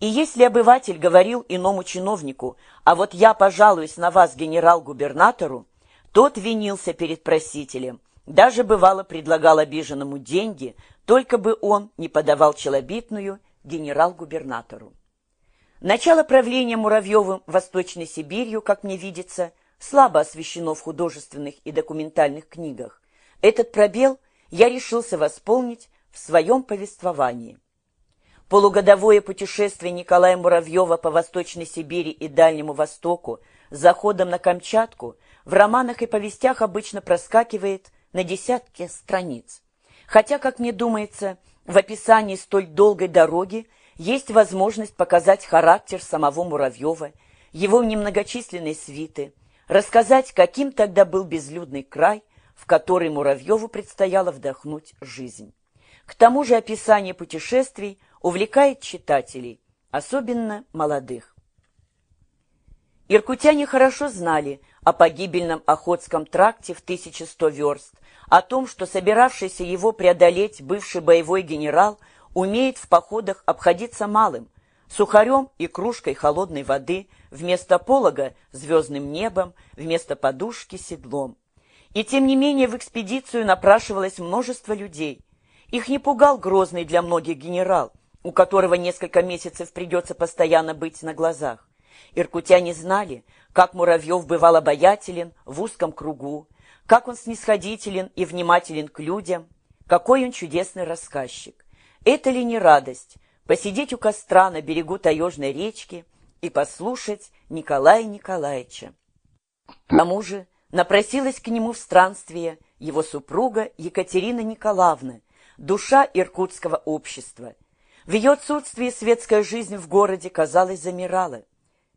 И если обыватель говорил иному чиновнику, а вот я пожалуюсь на вас генерал-губернатору, тот винился перед просителем, даже бывало предлагал обиженному деньги, только бы он не подавал челобитную генерал-губернатору. Начало правления Муравьевым Восточной Сибирью, как мне видится, слабо освещено в художественных и документальных книгах. Этот пробел я решился восполнить в своем повествовании. Полугодовое путешествие Николая Муравьева по Восточной Сибири и Дальнему Востоку заходом на Камчатку в романах и повестях обычно проскакивает на десятки страниц. Хотя, как мне думается, в описании столь долгой дороги есть возможность показать характер самого Муравьева, его немногочисленной свиты, рассказать, каким тогда был безлюдный край, в который Муравьеву предстояло вдохнуть жизнь. К тому же описание путешествий увлекает читателей, особенно молодых. Иркутяне хорошо знали о погибельном Охотском тракте в 1100 верст, о том, что собиравшийся его преодолеть бывший боевой генерал умеет в походах обходиться малым, сухарем и кружкой холодной воды, вместо полога – звездным небом, вместо подушки – седлом. И тем не менее в экспедицию напрашивалось множество людей. Их не пугал грозный для многих генерал – у которого несколько месяцев придется постоянно быть на глазах. Иркутяне знали, как Муравьев бывал обаятелен в узком кругу, как он снисходителен и внимателен к людям, какой он чудесный рассказчик. Это ли не радость посидеть у костра на берегу таежной речки и послушать Николая Николаевича? К тому же напросилась к нему в странствие его супруга Екатерина Николаевна, душа иркутского общества – в ее отсутствии светская жизнь в городе, казалось, замирала.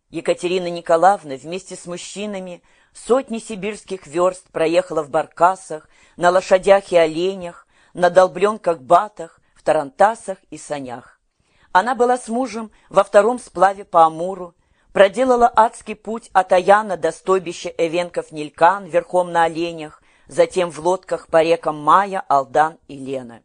Екатерина Николаевна вместе с мужчинами сотни сибирских верст проехала в баркасах, на лошадях и оленях, на долбленках-батах, в тарантасах и санях. Она была с мужем во втором сплаве по Амуру, проделала адский путь от Аяна до стойбища Эвенков-Нилькан верхом на оленях, затем в лодках по рекам Мая, Алдан и Лена.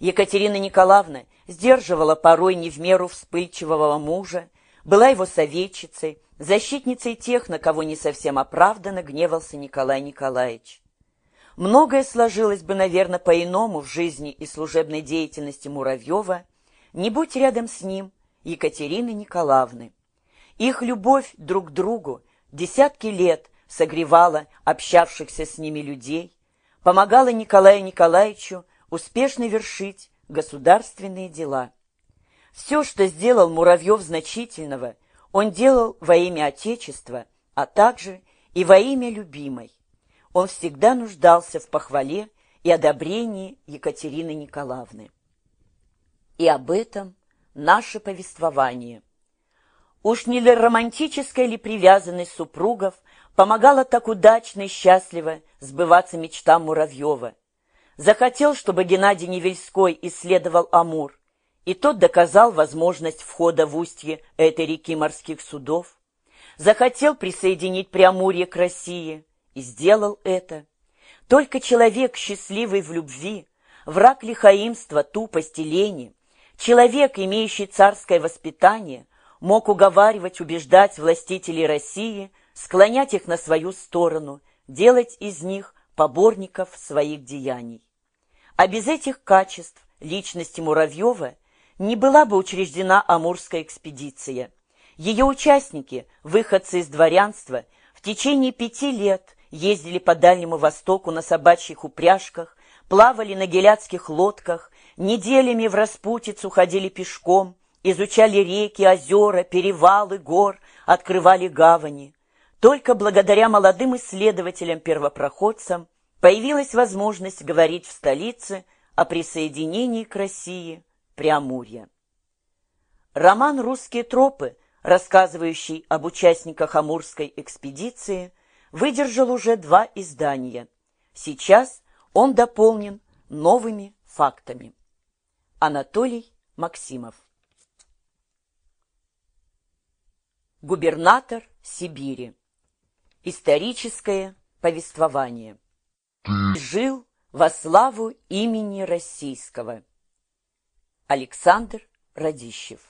Екатерина Николаевна сдерживала порой не в меру вспыльчивого мужа, была его советчицей, защитницей тех, на кого не совсем оправданно гневался Николай Николаевич. Многое сложилось бы, наверное, по-иному в жизни и служебной деятельности Муравьева, не будь рядом с ним Екатерины Николаевны. Их любовь друг к другу десятки лет согревала общавшихся с ними людей, помогала Николаю Николаевичу успешно вершить государственные дела. Все, что сделал Муравьев значительного, он делал во имя Отечества, а также и во имя любимой. Он всегда нуждался в похвале и одобрении Екатерины Николаевны. И об этом наше повествование. Уж не для романтической ли привязанность супругов помогала так удачно и счастливо сбываться мечтам Муравьева, захотел, чтобы Геннадий Невельской исследовал Амур, и тот доказал возможность входа в устье этой реки морских судов. Захотел присоединить Преамурье к России и сделал это. Только человек, счастливый в любви, враг лихаимства, тупости, лени, человек, имеющий царское воспитание, мог уговаривать, убеждать властителей России, склонять их на свою сторону, делать из них поборников своих деяний. А без этих качеств личности Муравьева не была бы учреждена Амурская экспедиция. Ее участники, выходцы из дворянства, в течение пяти лет ездили по Дальнему Востоку на собачьих упряжках, плавали на геляцких лодках, неделями в распутицу ходили пешком, изучали реки, озера, перевалы, гор, открывали гавани. Только благодаря молодым исследователям-первопроходцам появилась возможность говорить в столице о присоединении к России Преамурья. Роман «Русские тропы», рассказывающий об участниках Амурской экспедиции, выдержал уже два издания. Сейчас он дополнен новыми фактами. Анатолий Максимов Губернатор Сибири Историческое повествование Жил во славу имени российского. Александр Радищев